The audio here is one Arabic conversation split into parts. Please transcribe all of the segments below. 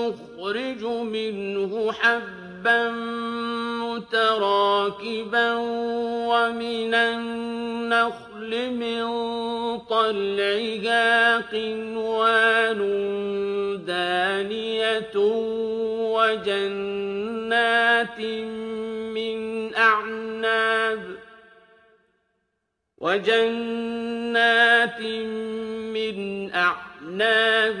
نُّخْرِجُ مِنْهُ حَبًّا مُّتَرَاكِبًا وَمِنَ النَّخْلِ مِن طَلْعِهَا قِنْوَانٌ دَانِيَةٌ وَجَنَّاتٍ مِّنْ أَعْنَابٍ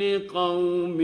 لِّقَوْمٍ